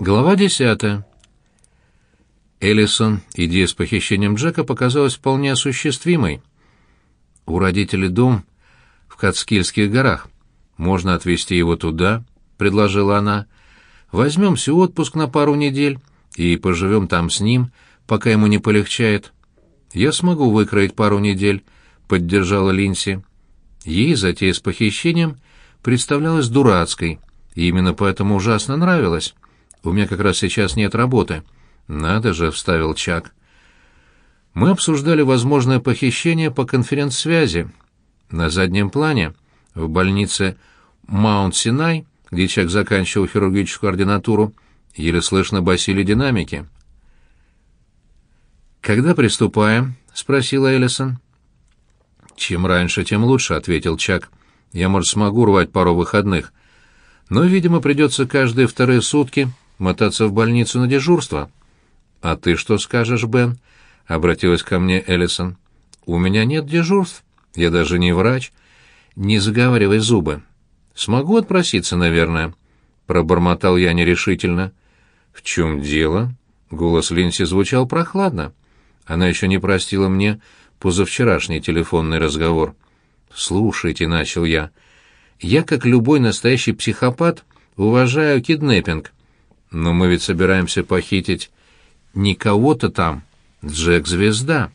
Глава десятая. Эллисон идея с похищением Джека показалась вполне осуществимой. У родителей дом в Кацкильских горах. Можно отвезти его туда, предложила она. Возьмемся отпуск на пару недель и поживем там с ним, пока ему не полегчает. Я смогу выкроить пару недель, поддержала Линси. Ей затея с похищением представлялась дурацкой, и именно поэтому ужасно нравилась. У меня как раз сейчас нет работы. Надо же, вставил Чак. Мы обсуждали возможное похищение по конференц-связи. На заднем плане, в больнице Маунт-Синай, где Чак заканчивал хирургическую ординатуру, еле слышно басили динамики. «Когда приступаем?» — спросила Эллисон. «Чем раньше, тем лучше», — ответил Чак. «Я, может, смогу рвать пару выходных. Но, видимо, придется каждые вторые сутки мотаться в больницу на дежурство. А ты что скажешь, Бен? обратилась ко мне Эллисон. У меня нет дежурств. Я даже не врач. Не заговаривай зубы. Смогу отпроситься, наверное, пробормотал я нерешительно. В чем дело? Голос Линси звучал прохладно. Она еще не простила мне позавчерашний телефонный разговор. «Слушайте», — начал я, — «я, как любой настоящий психопат, уважаю киднеппинг. Но мы ведь собираемся похитить не кого-то там. Джек — звезда.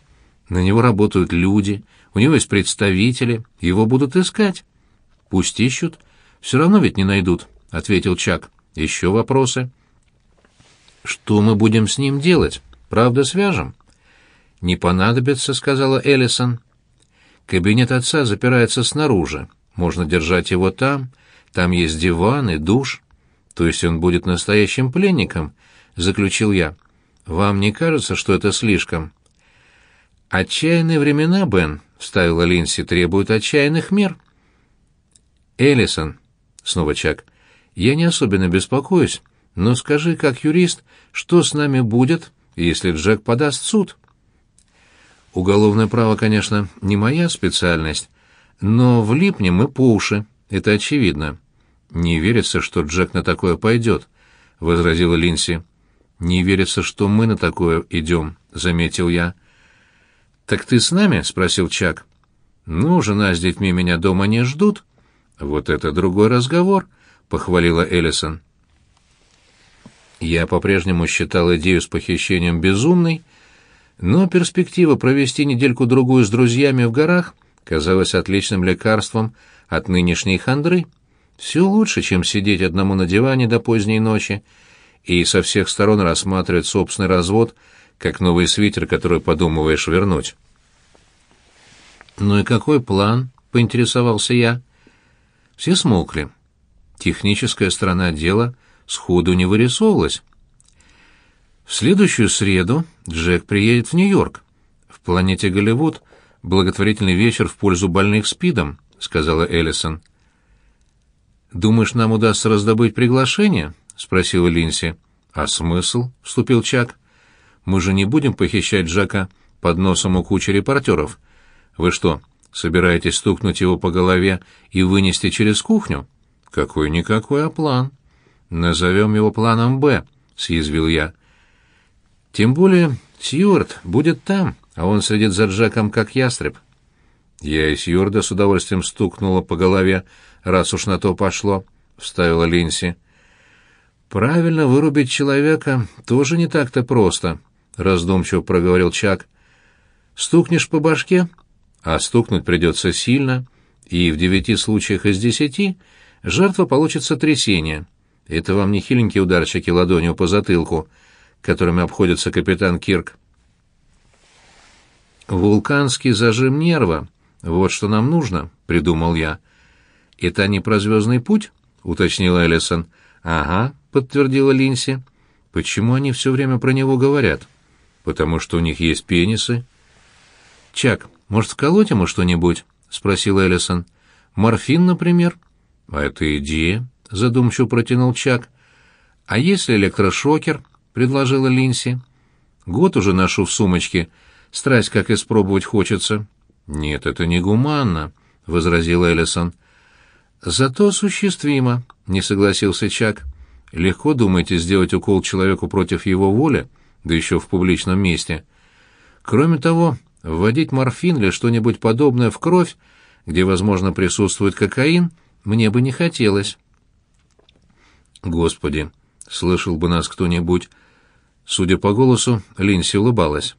На него работают люди, у него есть представители, его будут искать. Пусть ищут. Все равно ведь не найдут, — ответил Чак. Еще вопросы? Что мы будем с ним делать? Правда, свяжем? Не понадобится, — сказала Эллисон. Кабинет отца запирается снаружи. Можно держать его там. Там есть диван и душ. То есть он будет настоящим пленником, заключил я. Вам не кажется, что это слишком? Отчаянные времена, Бен, вставила Линси, требуют отчаянных мер. Эллисон, снова Чак. Я не особенно беспокоюсь, но скажи, как юрист, что с нами будет, если Джек подаст в суд? Уголовное право, конечно, не моя специальность, но влипнем мы по уши, это очевидно. «Не верится, что Джек на такое пойдет», — возразила Линси. «Не верится, что мы на такое идем», — заметил я. «Так ты с нами?» — спросил Чак. «Ну, жена с детьми меня дома не ждут». «Вот это другой разговор», — похвалила Эллисон. Я по-прежнему считал идею с похищением безумной, но перспектива провести недельку-другую с друзьями в горах казалась отличным лекарством от нынешней хандры. Все лучше, чем сидеть одному на диване до поздней ночи и со всех сторон рассматривать собственный развод, как новый свитер, который подумываешь вернуть. «Ну и какой план?» — поинтересовался я. Все смолкли. Техническая сторона дела сходу не вырисовывалась. В следующую среду Джек приедет в Нью-Йорк. В планете Голливуд благотворительный вечер в пользу больных СПИДом, сказала Эллисон. «Думаешь, нам удастся раздобыть приглашение?» — спросила Линси. «А смысл?» — вступил Чак. «Мы же не будем похищать Джака под носом у кучи репортеров. Вы что, собираетесь стукнуть его по голове и вынести через кухню?» «Какой-никакой, а план». «Назовем его планом «Б», — съязвил я. «Тем более Сьюарт будет там, а он следит за Джаком как ястреб». Я и Сьюарда с удовольствием стукнула по голове, раз уж на то пошло», — вставила Линси. «Правильно вырубить человека тоже не так-то просто», — раздумчиво проговорил Чак. «Стукнешь по башке, а стукнуть придется сильно, и в девяти случаях из десяти жертва получит сотрясение. Это вам не хиленькие ударчики ладонью по затылку, которыми обходится капитан Кирк. Вулканский зажим нерва — вот что нам нужно», — придумал я. «Это не про звездный путь?» — уточнила Эллисон. «Ага», — подтвердила Линси. «Почему они все время про него говорят?» «Потому что у них есть пенисы». «Чак, может, вколоть ему что-нибудь?» — спросила Эллисон. «Морфин, например?» «А это идея», — задумчиво протянул Чак. «А если электрошокер?» — предложила Линси. «Год уже ношу в сумочке. Страсть как испробовать хочется». «Нет, это не гуманно», — возразила Эллисон. «Зато осуществимо», — не согласился Чак. Легко, думаете, сделать укол человеку против его воли, да еще в публичном месте. Кроме того, вводить морфин или что-нибудь подобное в кровь, где, возможно, присутствует кокаин, мне бы не хотелось. Господи, слышал бы нас кто-нибудь. Судя по голосу, Линси улыбалась.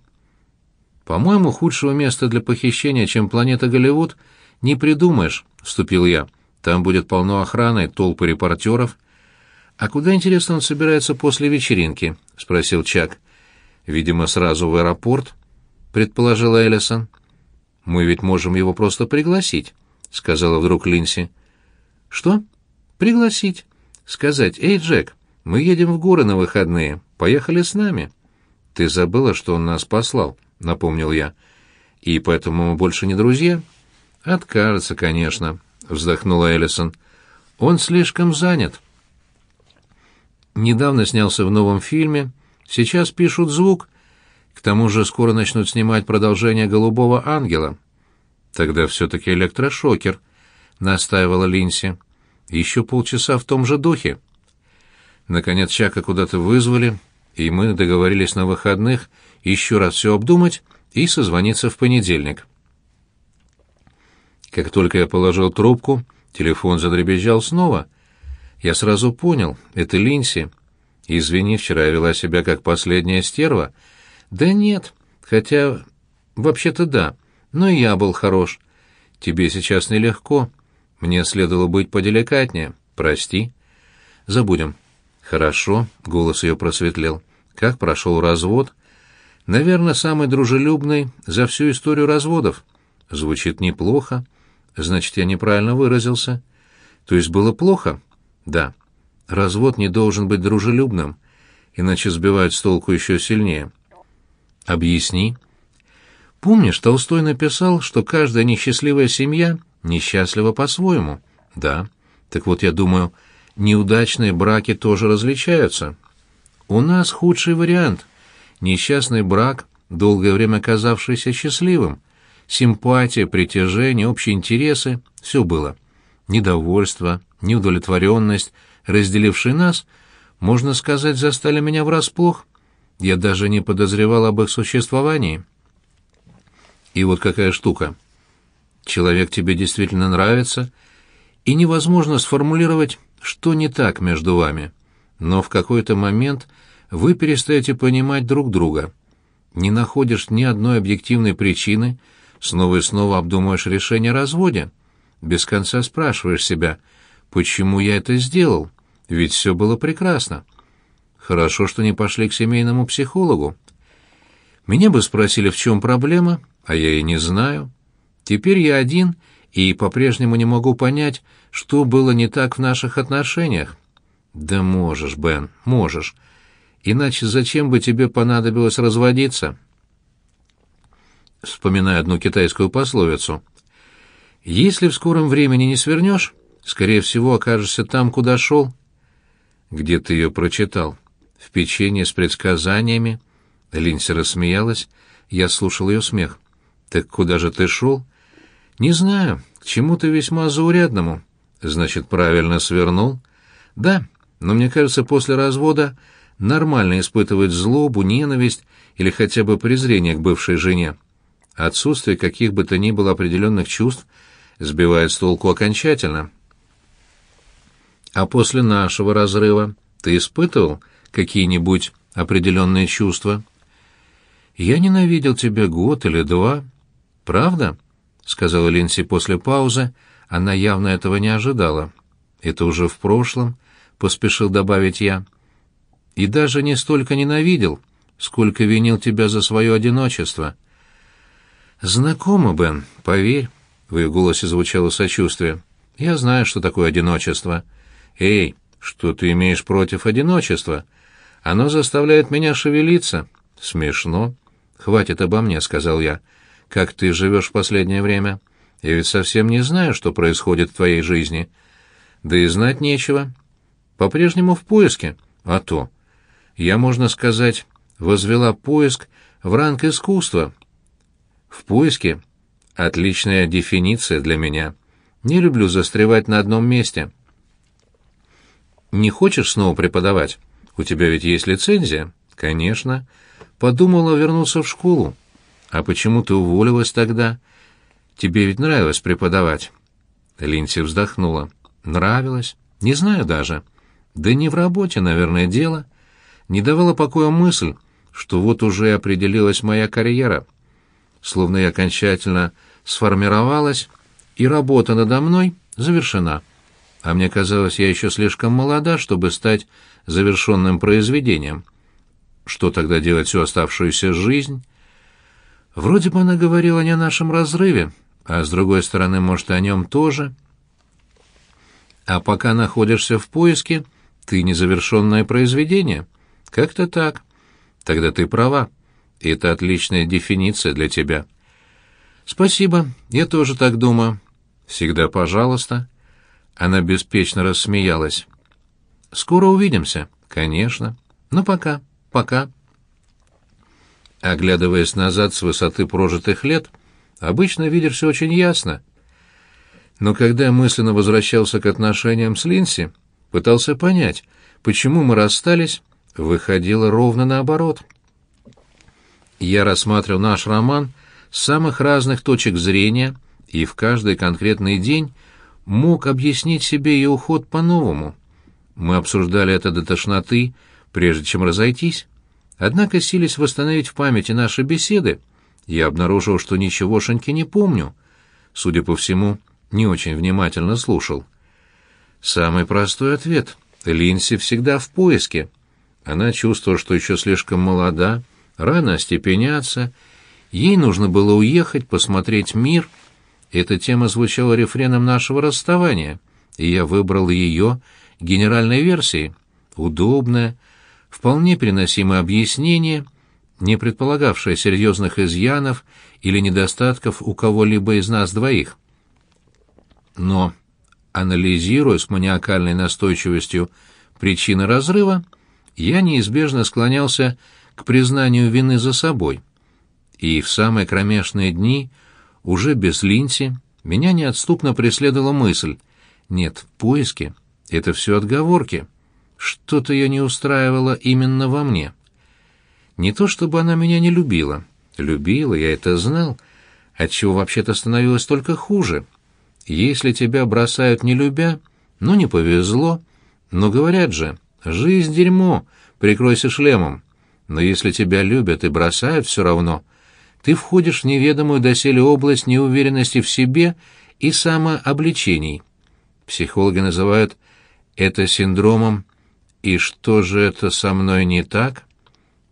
«По-моему, худшего места для похищения, чем планета Голливуд, не придумаешь», — вступил я. «Там будет полно охраны, толпы репортеров». «А куда, интересно, он собирается после вечеринки?» — спросил Чак. «Видимо, сразу в аэропорт», — предположила Эллисон. «Мы ведь можем его просто пригласить», — сказала вдруг Линси. «Что?» «Пригласить. Сказать, эй, Джек, мы едем в горы на выходные. Поехали с нами». «Ты забыла, что он нас послал?» — напомнил я. «И поэтому мы больше не друзья?» «Откажется, конечно», — вздохнула Эллисон. «Он слишком занят». Недавно снялся в новом фильме, сейчас пишут звук. К тому же скоро начнут снимать продолжение «Голубого ангела». Тогда все-таки электрошокер, — настаивала Линси. Еще полчаса в том же духе. Наконец Чака куда-то вызвали, и мы договорились на выходных еще раз все обдумать и созвониться в понедельник. Как только я положил трубку, телефон задребезжал снова. Я сразу понял, это Линси. Извини, вчера я вела себя как последняя стерва. Да нет, хотя вообще-то да, но и я был хорош. Тебе сейчас нелегко. Мне следовало быть поделикатнее. Прости. Забудем. Хорошо, голос ее просветлел. Как прошел развод? Наверное, самый дружелюбный за всю историю разводов. Звучит неплохо. Значит, я неправильно выразился. То есть было плохо? Да. Развод не должен быть дружелюбным, иначе сбивают с толку еще сильнее. Объясни. Помнишь, Толстой написал, что каждая несчастливая семья несчастлива по-своему? Да. Так вот, я думаю, неудачные браки тоже различаются. У нас худший вариант. Несчастный брак, долгое время казавшийся счастливым. Симпатия, притяжение, общие интересы — все было. Недовольство, неудовлетворенность, разделившие нас, можно сказать, застали меня врасплох. Я даже не подозревал об их существовании. И вот какая штука. Человек тебе действительно нравится, и невозможно сформулировать, что не так между вами. Но в какой-то момент вы перестаете понимать друг друга. Не находишь ни одной объективной причины, снова и снова обдумываешь решение о разводе. Без конца спрашиваешь себя, почему я это сделал, ведь все было прекрасно. Хорошо, что не пошли к семейному психологу. Меня бы спросили, в чем проблема, а я и не знаю. Теперь я один и по-прежнему не могу понять, что было не так в наших отношениях. Да можешь, Бен, можешь. Иначе зачем бы тебе понадобилось разводиться? Вспоминаю одну китайскую пословицу. Если в скором времени не свернешь, скорее всего, окажешься там, куда шел. Где ты ее прочитал? В печенье с предсказаниями? Линси рассмеялась. Я слушал ее смех. Так куда же ты шел? Не знаю, к чему-то весьма заурядному. Значит, правильно свернул? Да, но мне кажется, после развода нормально испытывать злобу, ненависть или хотя бы презрение к бывшей жене. Отсутствие каких бы то ни было определенных чувств сбивает с толку окончательно. А после нашего разрыва ты испытывал какие-нибудь определенные чувства? Я ненавидел тебя год или два. Правда? — сказала Линси после паузы, она явно этого не ожидала. «Это уже в прошлом», — поспешил добавить я. «И даже не столько ненавидел, сколько винил тебя за свое одиночество». «Знакомо, Бен, поверь», — в ее голосе звучало сочувствие. «Я знаю, что такое одиночество». «Эй, что ты имеешь против одиночества? Оно заставляет меня шевелиться». «Смешно». «Хватит обо мне», — сказал я как ты живешь в последнее время. Я ведь совсем не знаю, что происходит в твоей жизни. Да и знать нечего. По-прежнему в поиске. А то. Я, можно сказать, возвела поиск в ранг искусства. В поиске — отличная дефиниция для меня. Не люблю застревать на одном месте. Не хочешь снова преподавать? У тебя ведь есть лицензия? Конечно. Подумала вернуться в школу. А почему ты уволилась тогда? Тебе ведь нравилось преподавать. Линси вздохнула. Нравилось? Не знаю даже. Да не в работе, наверное, дело. Не давала покоя мысль, что вот уже определилась моя карьера. Словно я окончательно сформировалась, и работа надо мной завершена. А мне казалось, я еще слишком молода, чтобы стать завершенным произведением. Что тогда делать всю оставшуюся жизнь? Вроде бы она говорила не о нашем разрыве, а с другой стороны, может, о нем тоже. А пока находишься в поиске, ты незавершенное произведение. Как-то так. Тогда ты права. Это отличная дефиниция для тебя. Спасибо, я тоже так думаю. Всегда пожалуйста. Она беспечно рассмеялась. Скоро увидимся, конечно. Ну пока, пока. Оглядываясь назад с высоты прожитых лет, обычно видишь все очень ясно. Но когда мысленно возвращался к отношениям с Линси, пытался понять, почему мы расстались, выходило ровно наоборот. Я рассматривал наш роман с самых разных точек зрения и в каждый конкретный день мог объяснить себе ее уход по-новому. Мы обсуждали это до тошноты, прежде чем разойтись. Однако, сились восстановить в памяти наши беседы, я обнаружил, что ничегошеньки не помню. Судя по всему, не очень внимательно слушал. Самый простой ответ. Линси всегда в поиске. Она чувствовала, что еще слишком молода, рано остепеняться. Ей нужно было уехать, посмотреть мир. Эта тема звучала рефреном нашего расставания, и я выбрал ее генеральной версией. Удобная, вполне переносимое объяснение, не предполагавшее серьезных изъянов или недостатков у кого-либо из нас двоих. Но, анализируя с маниакальной настойчивостью причины разрыва, я неизбежно склонялся к признанию вины за собой. И в самые кромешные дни, уже без Линси, меня неотступно преследовала мысль «Нет, поиски — это все отговорки». Что-то ее не устраивало именно во мне. Не то чтобы она меня не любила. Любила, я это знал, отчего вообще-то становилось только хуже. Если тебя бросают не любя, ну не повезло. Но говорят же, жизнь дерьмо, прикройся шлемом. Но если тебя любят и бросают все равно, ты входишь в неведомую доселе область неуверенности в себе и самообличений. Психологи называют это синдромом «И что же это со мной не так?»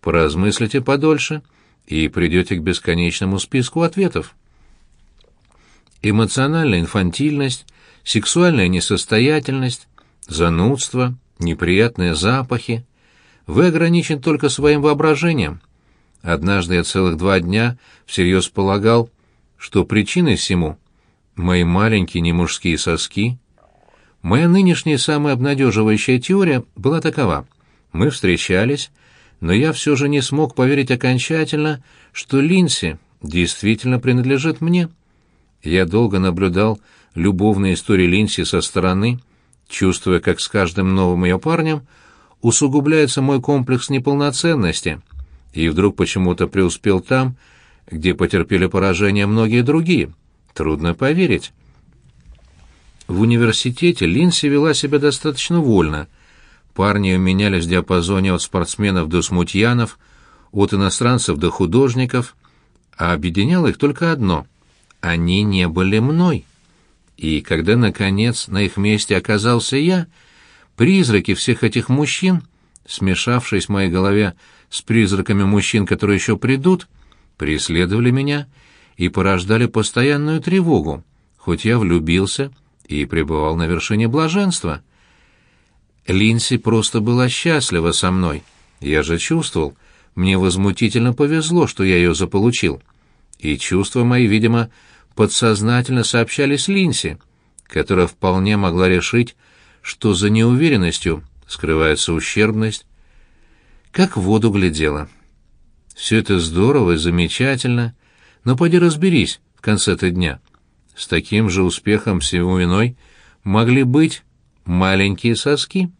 Поразмыслите подольше и придете к бесконечному списку ответов. Эмоциональная инфантильность, сексуальная несостоятельность, занудство, неприятные запахи. Вы ограничен только своим воображением. Однажды я целых два дня всерьез полагал, что причиной всему — мои маленькие немужские соски — Моя нынешняя самая обнадеживающая теория была такова. Мы встречались, но я все же не смог поверить окончательно, что Линси действительно принадлежит мне. Я долго наблюдал любовные истории Линси со стороны, чувствуя, как с каждым новым ее парнем усугубляется мой комплекс неполноценности, и вдруг почему-то преуспел там, где потерпели поражение многие другие. Трудно поверить. В университете Линси вела себя достаточно вольно. Парни менялись в диапазоне от спортсменов до смутьянов, от иностранцев до художников, а объединяло их только одно — они не были мной. И когда, наконец, на их месте оказался я, призраки всех этих мужчин, смешавшись в моей голове с призраками мужчин, которые еще придут, преследовали меня и порождали постоянную тревогу, хоть я влюбился — и пребывал на вершине блаженства. Линси просто была счастлива со мной. Я же чувствовал, мне возмутительно повезло, что я ее заполучил. И чувства мои, видимо, подсознательно сообщались Линси, которая вполне могла решить, что за неуверенностью скрывается ущербность. Как в воду глядела. Все это здорово и замечательно, но поди разберись в конце-то дня — с таким же успехом всего иной могли быть маленькие соски.